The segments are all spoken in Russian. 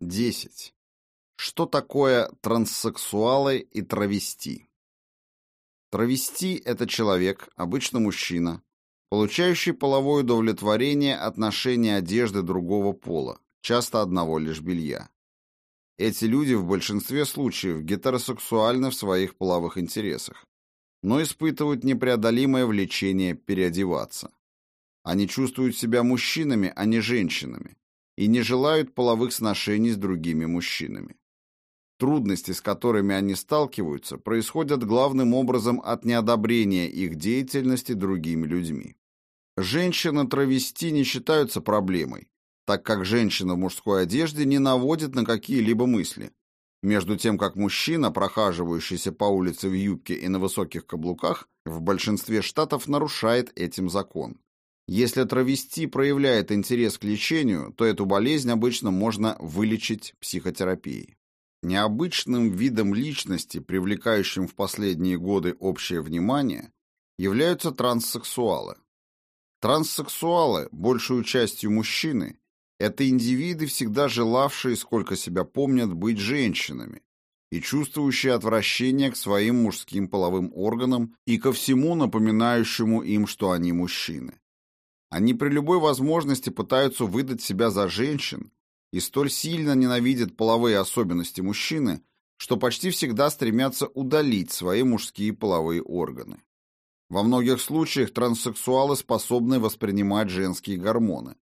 10. Что такое транссексуалы и травести? Травести – это человек, обычно мужчина, получающий половое удовлетворение от ношения одежды другого пола, часто одного лишь белья. Эти люди в большинстве случаев гетеросексуальны в своих половых интересах, но испытывают непреодолимое влечение переодеваться. Они чувствуют себя мужчинами, а не женщинами, и не желают половых сношений с другими мужчинами. Трудности, с которыми они сталкиваются, происходят главным образом от неодобрения их деятельности другими людьми. Женщины-травести не считаются проблемой, так как женщина в мужской одежде не наводит на какие-либо мысли, между тем как мужчина, прохаживающийся по улице в юбке и на высоких каблуках, в большинстве штатов нарушает этим закон. Если травести проявляет интерес к лечению, то эту болезнь обычно можно вылечить психотерапией. Необычным видом личности, привлекающим в последние годы общее внимание, являются транссексуалы. Транссексуалы, большую частью мужчины, это индивиды, всегда желавшие, сколько себя помнят, быть женщинами и чувствующие отвращение к своим мужским половым органам и ко всему напоминающему им, что они мужчины. Они при любой возможности пытаются выдать себя за женщин и столь сильно ненавидят половые особенности мужчины, что почти всегда стремятся удалить свои мужские половые органы. Во многих случаях транссексуалы способны воспринимать женские гормоны.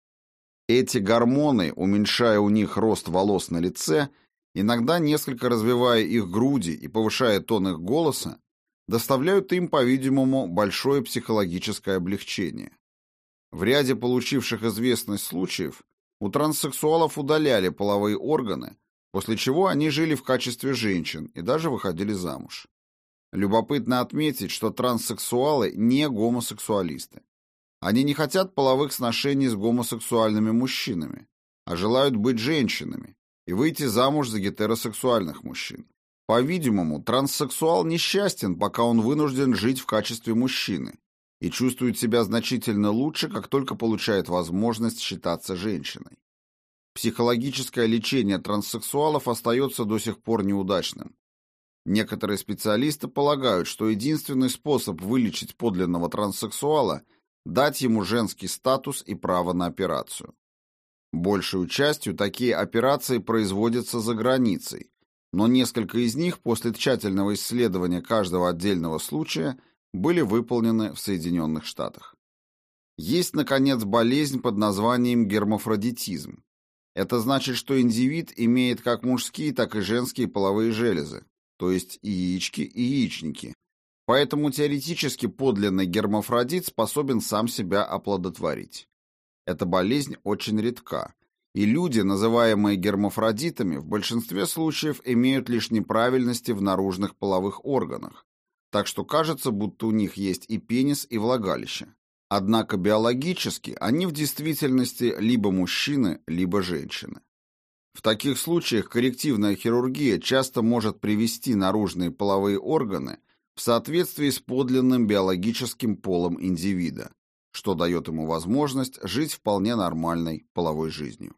Эти гормоны, уменьшая у них рост волос на лице, иногда несколько развивая их груди и повышая тон их голоса, доставляют им, по-видимому, большое психологическое облегчение. В ряде получивших известность случаев у транссексуалов удаляли половые органы, после чего они жили в качестве женщин и даже выходили замуж. Любопытно отметить, что транссексуалы не гомосексуалисты. Они не хотят половых сношений с гомосексуальными мужчинами, а желают быть женщинами и выйти замуж за гетеросексуальных мужчин. По-видимому, транссексуал несчастен, пока он вынужден жить в качестве мужчины, и чувствует себя значительно лучше, как только получает возможность считаться женщиной. Психологическое лечение транссексуалов остается до сих пор неудачным. Некоторые специалисты полагают, что единственный способ вылечить подлинного транссексуала – дать ему женский статус и право на операцию. Большей частью такие операции производятся за границей, но несколько из них после тщательного исследования каждого отдельного случая – были выполнены в Соединенных Штатах. Есть, наконец, болезнь под названием гермафродитизм. Это значит, что индивид имеет как мужские, так и женские половые железы, то есть и яички, и яичники. Поэтому теоретически подлинный гермафродит способен сам себя оплодотворить. Эта болезнь очень редка, и люди, называемые гермафродитами, в большинстве случаев имеют лишь неправильности в наружных половых органах, так что кажется, будто у них есть и пенис, и влагалище. Однако биологически они в действительности либо мужчины, либо женщины. В таких случаях коррективная хирургия часто может привести наружные половые органы в соответствии с подлинным биологическим полом индивида, что дает ему возможность жить вполне нормальной половой жизнью.